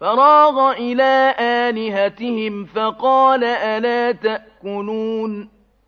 فراغ إلى آلهتهم فقال ألا تأكلون